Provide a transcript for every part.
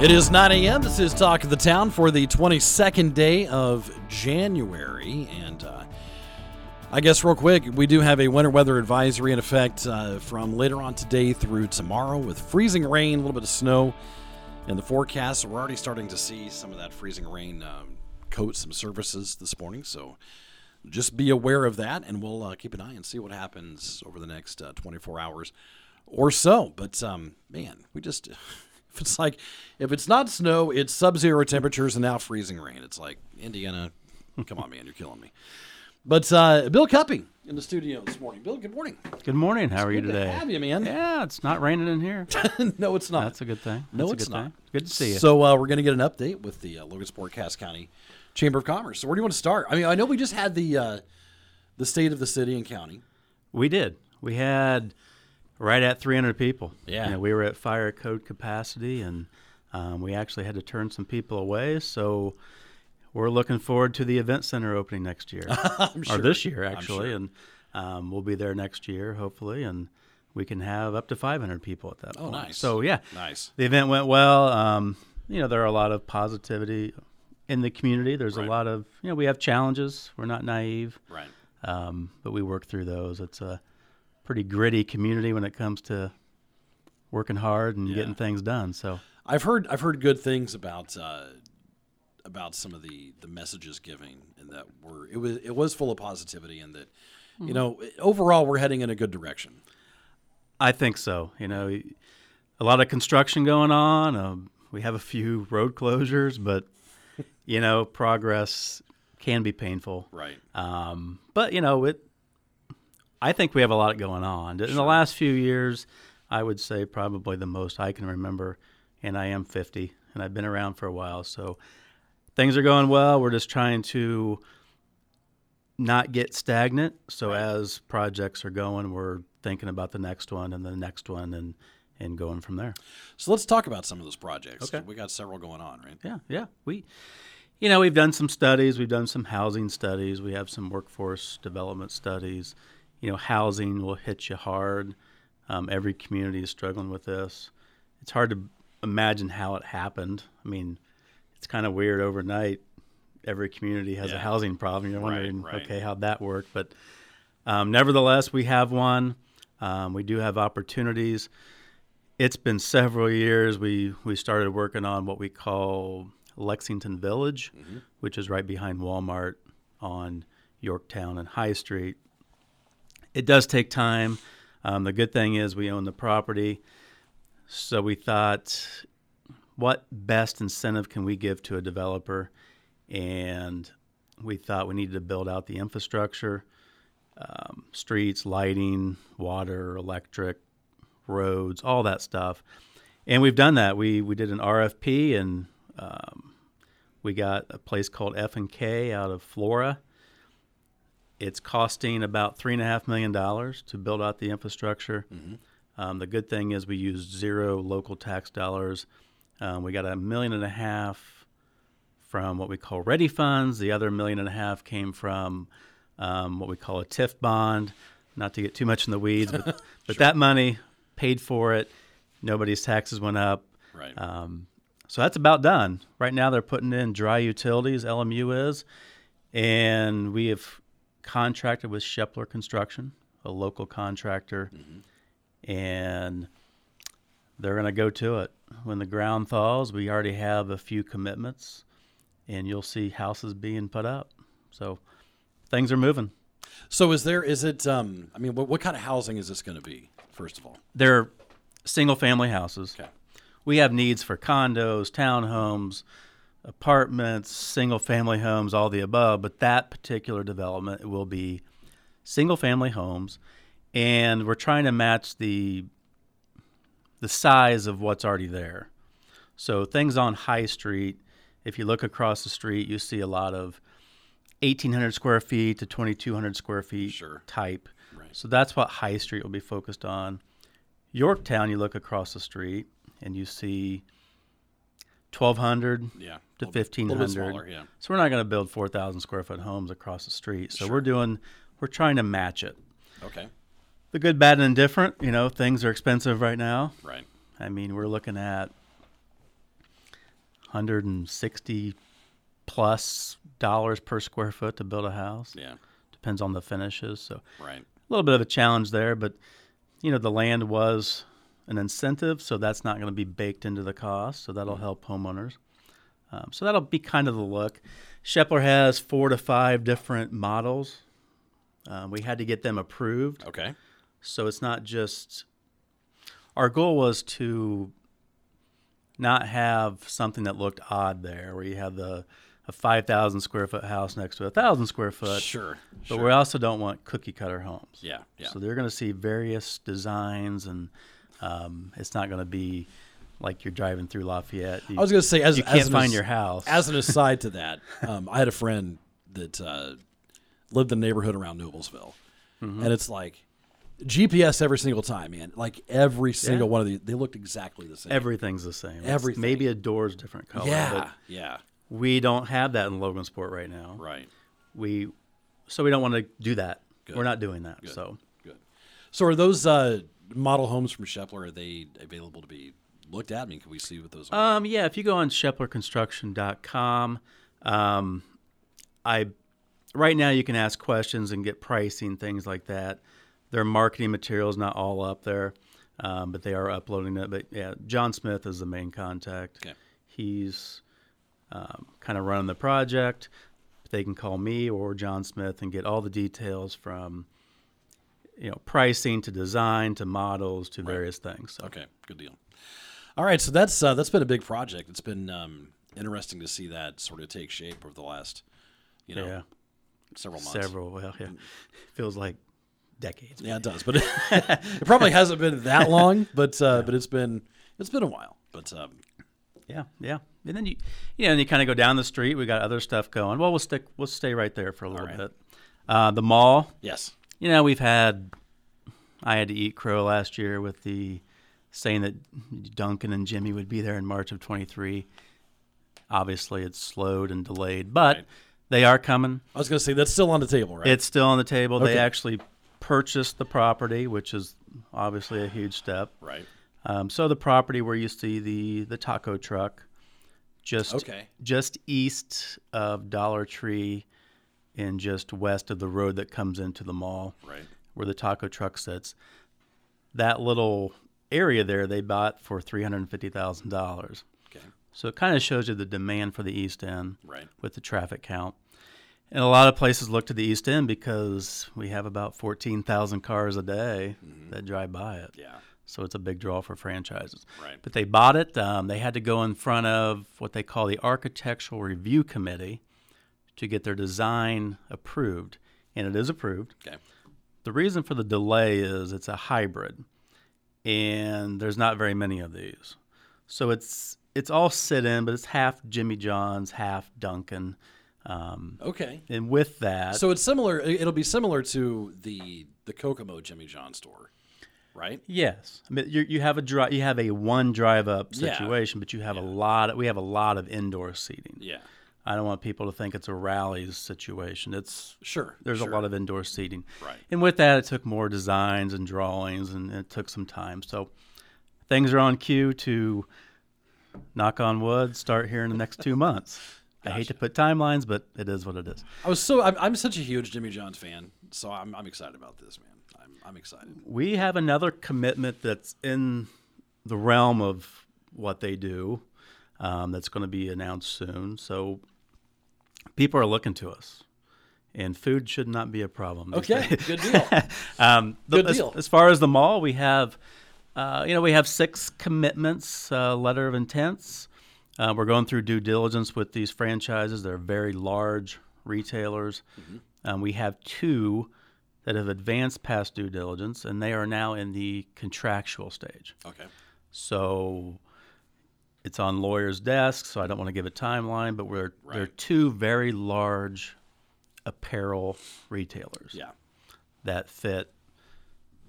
It is 9 a.m. This is Talk of the Town for the 22nd day of January. And uh, I guess, real quick, we do have a winter weather advisory in effect uh, from later on today through tomorrow with freezing rain, a little bit of snow in the forecast. We're already starting to see some of that freezing rain um, coat some surfaces this morning. So just be aware of that, and we'll uh, keep an eye and see what happens over the next uh, 24 hours or so. But um, man, we just. If it's like, if it's not snow, it's sub-zero temperatures and now freezing rain. It's like Indiana. Come on, man, you're killing me. But uh, Bill Cuppy in the studio this morning. Bill, good morning. Good morning. How are you today? To have you, man. Yeah, it's not raining in here. no, it's not. That's a good thing. No, That's a it's good not. thing. Good to see you. So uh, we're going to get an update with the uh, Logansport Cass County Chamber of Commerce. So where do you want to start? I mean, I know we just had the uh, the state of the city and county. we did. We had right at 300 people. Yeah. You know, we were at fire code capacity, and um, we actually had to turn some people away. So we're looking forward to the event center opening next year, sure. or this year actually, sure. and um, we'll be there next year hopefully, and we can have up to 500 people at that Oh, point. nice. So yeah, Nice. the event went well. Um, you know, there are a lot of positivity in the community. There's Right. a lot of, you know, we have challenges. We're not naive, Right. um, but we work through those. It's a pretty gritty community when it comes to working hard and Yeah. getting things done. So, I've heard I've heard good things about uh, about some of the the messages giving and that were it was it was full of positivity and that you know overall we're heading in a good direction. I think so. You know, a lot of construction going on. Um, we have a few road closures, but you know, progress can be painful. Right. Um, but you know, it. I think we have a lot going on. In the last few years, I would say probably the most I can remember, and I am 50, and I've been around for a while, so things are going well. We're just trying to not get stagnant. So as projects are going, we're thinking about the next one and the next one, and and going from there. So let's talk about some of those projects. Okay. We got several going on, right? Yeah, yeah. We, you know, we've done some studies. We've done some housing studies. We have some workforce development studies. You know, housing will hit you hard. Um, every community is struggling with this. It's hard to imagine how it happened. I mean, it's kind of weird overnight. Every community has Yeah. a housing problem. You're wondering, right. okay, how'd that work? But um, nevertheless, we have one. Um, we do have opportunities. It's been several years. We we started working on what we call Lexington Village, which is right behind Walmart on Yorktown and High Street. It does take time. Um, the good thing is we own the property, so we thought, what best incentive can we give to a developer? And we thought we needed to build out the infrastructure, um, streets, lighting, water, electric, roads, all that stuff. And we've done that. We we did an RFP and um, we got a place called F and K out of Flora. It's costing about three and a half million dollars to build out the infrastructure. Um, the good thing is we used zero local tax dollars. Um, we got a million and a half from what we call ready funds. The other million and a half came from um, what we call a TIF bond. Not to get too much in the weeds, but, but that money paid for it. Nobody's taxes went up. Right. Um, so that's about done. Right now, they're putting in dry utilities, LMU is, and we have contracted with Shepler Construction, a local contractor, and they're going to go to it. When the ground thaws, we already have a few commitments, and you'll see houses being put up. So things are moving. so is there is it um I mean what, what kind of housing is this going to be first of all? They're single family houses. Okay. We have needs for condos, townhomes, apartments, single family homes, all the above, but that particular development will be single family homes and we're trying to match the the size of what's already there. So things on High Street, if you look across the street, you see a lot of 1800 square feet to 2200 square feet Sure. type. Right. So that's what High Street will be focused on. Yorktown, you look across the street and you see 1200 Yeah. to A little bit- little bit 1500. yeah. So we're not going to build 4,000 square foot homes across the street. So we're doing, we're trying to match it. Okay. The good, bad, and indifferent. You know, things are expensive right now. Right. I mean, we're looking at 160 plus dollars per square foot to build a house. Yeah. Depends on the finishes. So Right. a little bit of a challenge there, but you know, the land was an incentive, so that's not going to be baked into the cost. So that'll help homeowners. Um, so that'll be kind of the look. Shepler has four to five different models. Uh, we had to get them approved. Okay. So it's not just our goal was to not have something that looked odd there, where you have the a five thousand square foot house next to a thousand square foot. Sure. But sure. we also don't want cookie cutter homes. Yeah. Yeah. So they're going to see various designs, and um, it's not going to be like you're driving through Lafayette. You, I was going to say, as you as can't an find as- your house. As an aside to that, um, I had a friend that uh, lived in the neighborhood around Noblesville, Mm-hmm. and it's like GPS every single time, man. Like every single one of these, they looked exactly the same. Everything's the same. It's Everything. Maybe a door's different color. yeah, But yeah, we don't have that in Logansport right now. right. We so we don't want to do that. Good. We're not doing that. So Good. So, are those uh, model homes from Shepler? Are they available to be looked at? I mean, can we see what those are? Um, yeah, if you go on sheplerconstruction.com, um, I right now you can ask questions and get pricing, things like that. Their marketing materials not all up there, um, but they are uploading it. But yeah, John Smith is the main contact. Okay. He's um, kind of running the project. They can call me or John Smith and get all the details from you know pricing to design to models to various things. So. Okay, good deal. All right, so that's uh, that's been a big project. It's been um, interesting to see that sort of take shape over the last, you know, Yeah. several months. Several. Well, yeah. Feels like decades. Yeah, it does, but it probably hasn't been that long. But uh, but it's been it's been a while. But um, Yeah, yeah. And then you, you know, and you kind of go down the street. We got other stuff going. Well, we'll stick. We'll stay right there for a little right. bit. Uh, the mall. yes, You know, we've had. I had to eat crow last year with the saying that Dunkin' and Jimmy would be there in March of 23. Obviously, it's slowed and delayed, but Right. they are coming. I was going to say that's still on the table, right? It's still on the table. Okay. They actually purchased the property, which is obviously a huge step. right. Um, so the property where you see the the taco truck, just Okay. just east of Dollar Tree, and just west of the road that comes into the mall, Right. where the taco truck sits. That little area there they bought for three hundred and fifty thousand dollars. Okay. So it kind of shows you the demand for the East End Right. with the traffic count. And a lot of places look to the East End because we have about 14,000 cars a day that drive by it. Yeah. So it's a big draw for franchises. Right. But they bought it. Um, they had to go in front of what they call the Architectural Review Committee to get their design approved. And it is approved. Okay. The reason for the delay is it's a hybrid, and there's not very many of these. So it's it's all sit in, but it's half Jimmy John's, half Dunkin'. Um, Okay. and with that, So it's similar. It'll be similar to the the Kokomo Jimmy John store, right? yes, I mean, you, you have a dri- you have a one drive up Yeah. situation, but you have a lot. Of, we have a lot of indoor seating. Yeah. I don't want people to think it's a Rally's situation. It's Sure. there's sure. a lot of indoor seating. Right. And with that, it took more designs and drawings, and it took some time. So things are on cue to knock on wood, start here in the next two months. I hate to put timelines, but it is what it is. I was so I'm, I'm such a huge Jimmy John's fan, so I'm I'm excited about this, man. I'm I'm excited. We have another commitment that's in the realm of what they do um, that's going to be announced soon. So people are looking to us, and food should not be a problem. Okay. days. Good deal. Um, the- Good as, deal. as far as the mall, we have, uh, you know, we have six commitments, uh, letter of intents. Uh, we're going through due diligence with these franchises. They're very large retailers. Mm-hmm. Um, we have two that have advanced past due diligence, and they are now in the contractual stage. Okay. So it's on lawyers' desks, so I don't want to give a timeline, but we're they're two very large apparel retailers Yeah. that fit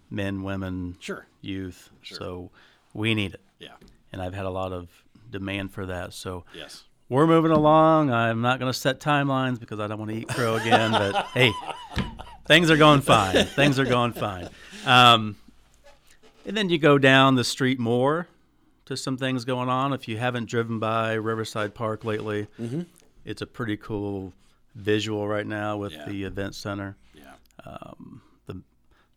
men, women, Sure. youth. Sure. So we need it. Yeah. And I've had a lot of demand for that. So Yes. we're moving along. I'm not going to set timelines because I don't want to eat crow again. but hey, things are going fine. Things are going fine. Um, and then you go down the street more to some things going on. If you haven't driven by Riverside Park lately, it's a pretty cool visual right now with Yeah. the event center. Yeah. The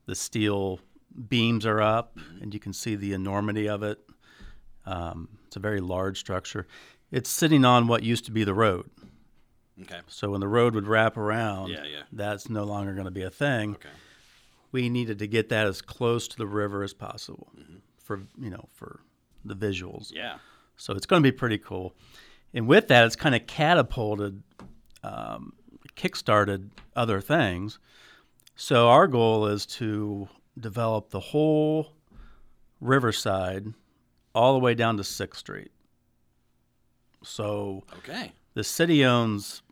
the steel beams are up, and you can see the enormity of it. Um, it's a very large structure. It's sitting on what used to be the road. Okay. So when the road would wrap around, Yeah, yeah. that's no longer going to be a thing. Okay. We needed to get that as close to the river as possible Mm-hmm. for you know for the visuals. Yeah. So it's going to be pretty cool. And with that, it's kind of catapulted, um, kickstarted other things. So our goal is to develop the whole Riverside all the way down to Sixth Street. So Okay. the city owns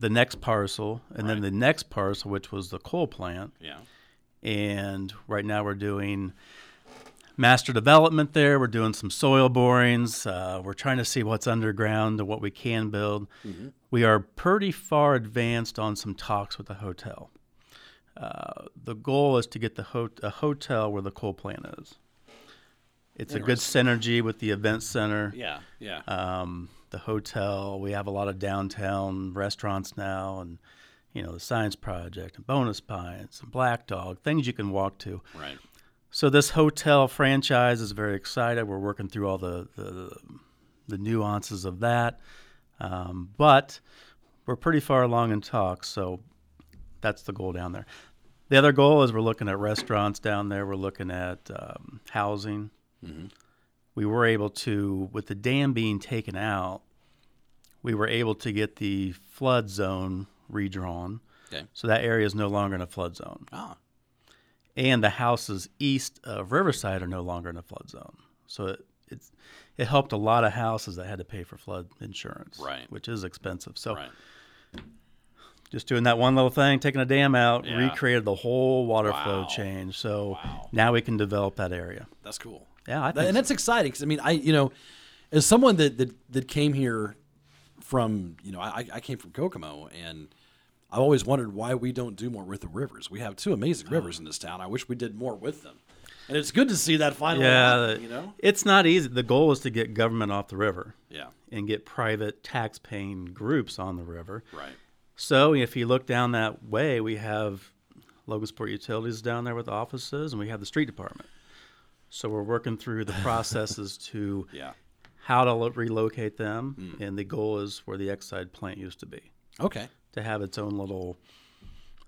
the next parcel, and then the next parcel, which was the coal plant. Yeah. And right now we're doing master development there. We're doing some soil borings. Uh, we're trying to see what's underground and what we can build. We are pretty far advanced on some talks with the hotel. Uh, the goal is to get the ho- a hotel where the coal plant is. It's a good synergy with the event center Yeah. Yeah. um, the hotel. We have a lot of downtown restaurants now, and you know the Science Project and Bonus Pines and Black Dog, things you can walk to. right. So this hotel franchise is very excited. We're working through all the the, the nuances of that, um, but we're pretty far along in talks. So that's the goal down there. The other goal is we're looking at restaurants down there. We're looking at um, housing. We were able to, with the dam being taken out, we were able to get the flood zone redrawn. Okay. So that area is no longer in a flood zone Ah. And the houses east of Riverside are no longer in a flood zone. So it it's, it helped a lot of houses that had to pay for flood insurance, Right. Which is expensive. So Right. just doing that one little thing, taking a dam out, Yeah. recreated the whole water flow Wow. change. So Wow. now we can develop that area. That's cool. Yeah, I That- think and so. that's exciting because I mean, I you know, as someone that that, that came here from you know, I, I came from Kokomo and I've always wondered why we don't do more with the rivers. We have two amazing oh. rivers in this town. I wish we did more with them. And it's good to see that finally. yeah, happen, you know. it's not easy. The goal is to get government off the river Yeah. and get private tax-paying groups on the river. Right. So if you look down that way, we have Logansport Utilities down there with offices, and we have the street department. So we're working through the processes to Yeah. how to lo- relocate them, hmm. and the goal is where the Exide plant used to be Okay. To have its own little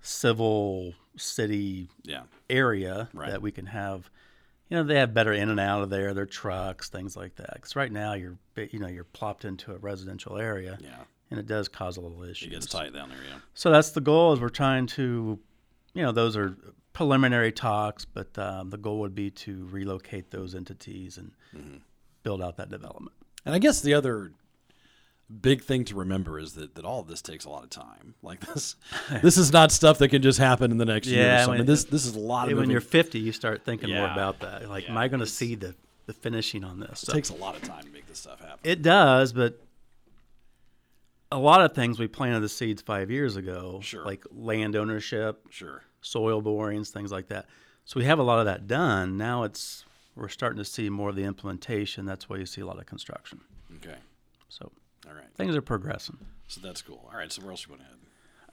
civil city Yeah. area Right. that we can have. You know, they have better in and out of there, their trucks, things like that. Because right now you're, you know, you're plopped into a residential area, Yeah. and it does cause a little issue. It gets tight down there. Yeah. So that's the goal. Is we're trying to, you know, those are preliminary talks, but um, the goal would be to relocate those entities and build out that development. And I guess the other big thing to remember is that, that all of this takes a lot of time. Like this, this is not stuff that can just happen in the next year. Or Yeah, something. when- this this is a lot of when moving- you're 50, you start thinking more about that. Like, am I going to see the the finishing on this? It So takes a lot of time to make this stuff happen. it does, but a lot of things we planted the seeds five years ago, Sure. like land ownership, Sure. soil borings, things like that. So we have a lot of that done. Now it's we're starting to see more of the implementation. That's why you see a lot of construction. Okay. So All right. things are progressing. So that's cool. All right. So where else you want to head?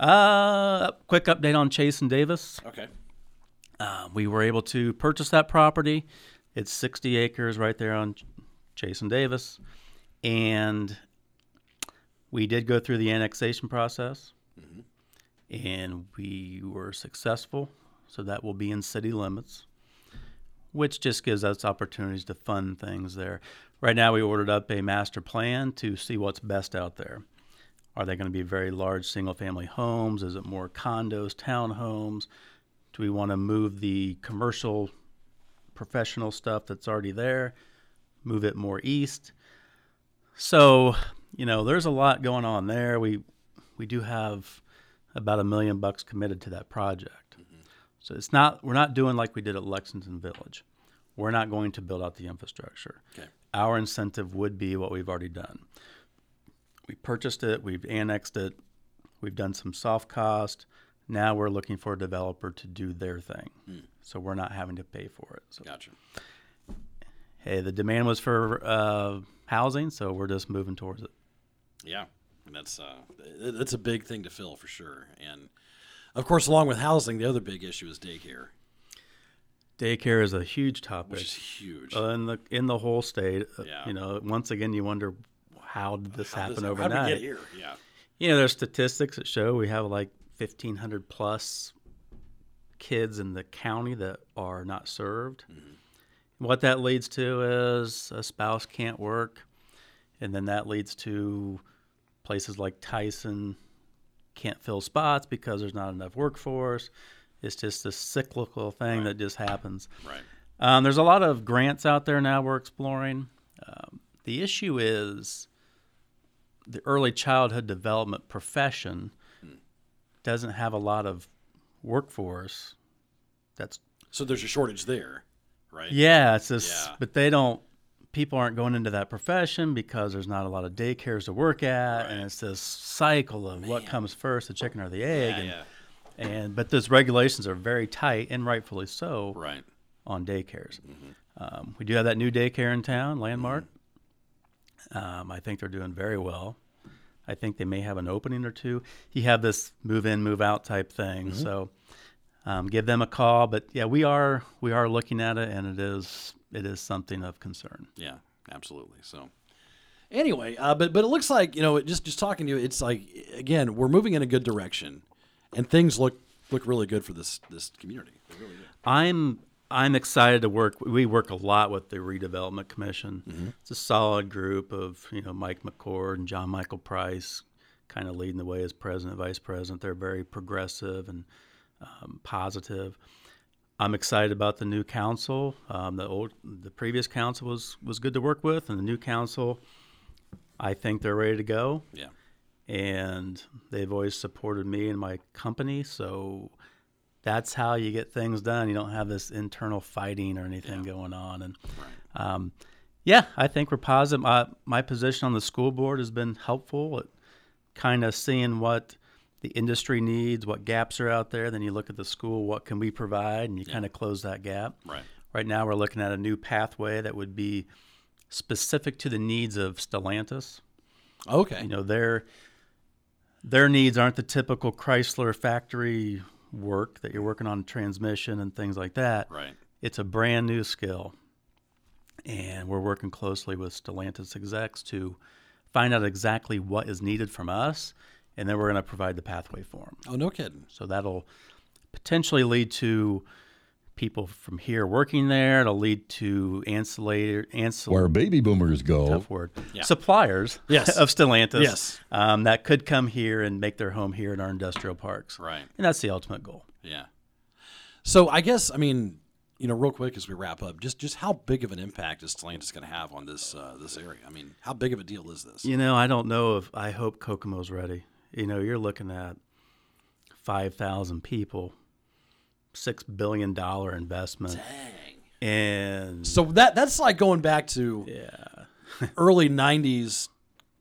Uh, quick update on Chase and Davis. Okay. Uh, we were able to purchase that property. It's 60 acres right there on Ch- Chase and Davis, and we did go through the annexation process, and we were successful. So that will be in city limits, which just gives us opportunities to fund things there. Right now, we ordered up a master plan to see what's best out there. Are they going to be very large single family homes? Is it more condos, townhomes? Do we want to move the commercial professional stuff that's already there, move it more east? So, you know, there's a lot going on there. We we do have about a million bucks committed to that project. So it's not we're not doing like we did at Lexington Village. We're not going to build out the infrastructure. Okay. Our incentive would be what we've already done. We purchased it, we've annexed it, we've done some soft cost. Now we're looking for a developer to do their thing. So we're not having to pay for it. So Gotcha. hey, the demand was for uh, housing, so we're just moving towards it. Yeah, and that's uh, it's a big thing to fill for sure. And of course, along with housing, the other big issue is daycare, Daycare is a huge topic which is huge. uh, in the in the whole state. Uh, Yeah. You know, once again, you wonder how did this How happen that- overnight? How did we get here? Yeah. You know, there's statistics that show we have like 1,500 plus kids in the county that are not served. What that leads to is a spouse can't work, and then that leads to places like Tyson can't fill spots because there's not enough workforce. It's just a cyclical thing that just happens. Right. Um, there's a lot of grants out there now we're exploring. Um, the issue is the early childhood development profession doesn't have a lot of workforce. That's So there's a shortage there, right? yeah, it's just, Yeah. but they don't. People aren't going into that profession because there's not a lot of daycares to work at, and it's this cycle of what comes first, the chicken or the egg. Yeah. and, yeah. and but those regulations are very tight, and rightfully so Right. on daycares. Um, we do have that new daycare in town, Landmark. Um, I think they're doing very well. I think they may have an opening or two. You have this move in, move out type thing, so um, give them a call. But yeah, we are we are looking at it, and it is it is something of concern. Yeah, absolutely. So, anyway, uh, but but it looks like you know, it- just just talking to you, it's like again, we're moving in a good direction, and things look look really good for this this community. Really. I'm I'm excited to work. We work a lot with the redevelopment commission. It's a solid group of you know Mike McCord and John Michael Price, kind of leading the way as president, vice president. They're very progressive and um, positive. I'm excited about the new council. Um, the old, the previous council was was good to work with, and the new council, I think they're ready to go Yeah. and they've always supported me and my company. So that's how you get things done. You don't have this internal fighting or anything going on. And um, yeah, I think we're positive. My, my position on the school board has been helpful at kind of seeing what the industry needs, what gaps are out there. Then you look at the school, what can we provide, and you kind of close that gap. Right. Right now, we're looking at a new pathway that would be specific to the needs of Stellantis Okay. you know their their needs aren't the typical Chrysler factory work that you're working on transmission and things like that. right. It's a brand new skill, and we're working closely with Stellantis execs to find out exactly what is needed from us, and then we're going to provide the pathway for them. Oh, no kidding. So that'll potentially lead to people from here working there. It'll lead to ancillary ancillary Where baby boomers go. tough word. Yeah. Suppliers Yes. of Stellantis Yes. um, that could come here and make their home here in our industrial parks. Right. And that's the ultimate goal. Yeah. So I guess I mean, you know, real quick as we wrap up, just just how big of an impact is Stellantis going to have on this uh, this area? I mean, how big of a deal is this? You know, I don't know if I hope Kokomo's ready. You know, you're looking at 5,000 people, $6 billion investment. Dang. And So that that's like going back to yeah. early '90s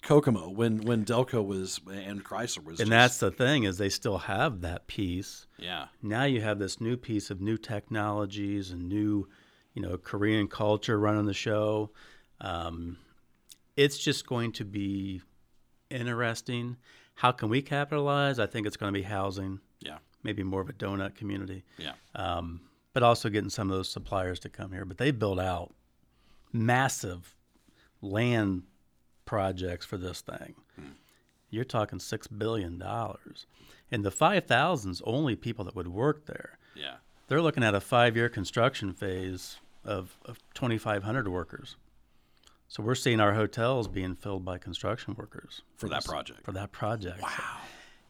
Kokomo when when Delco was and Chrysler was. And just- that's the thing is they still have that piece. yeah, now you have this new piece of new technologies and new, you know, Korean culture running the show. Um, it's just going to be interesting. How can we capitalize? I think it's going to be housing, yeah, maybe more of a donut community, yeah. um, but also getting some of those suppliers to come here. But they built out massive land projects for this thing. You're talking six billion dollars, and the five thousands only people that would work there. Yeah. They're looking at a five-year construction phase of, of 2,500 workers. So we're seeing our hotels being filled by construction workers For that project. For that project. Wow.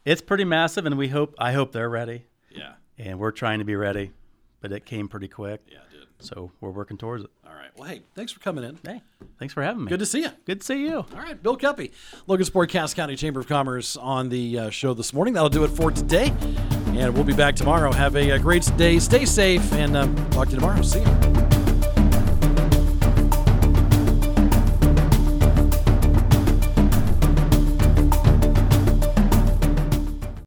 it's pretty massive, and we hope I hope they're ready, Yeah. and we're trying to be ready. But it came pretty quick. Yeah, it did. So we're working towards it. All right. Well, hey, thanks for coming in. Hey, thanks for having me. Good to see you. Good to see you. All right, Bill Cuppy, Logansport Cass County Chamber of Commerce on the uh, show this morning. That'll do it for today, and we'll be back tomorrow. Have a, a great day. Stay safe, and um, talk to you tomorrow. See you.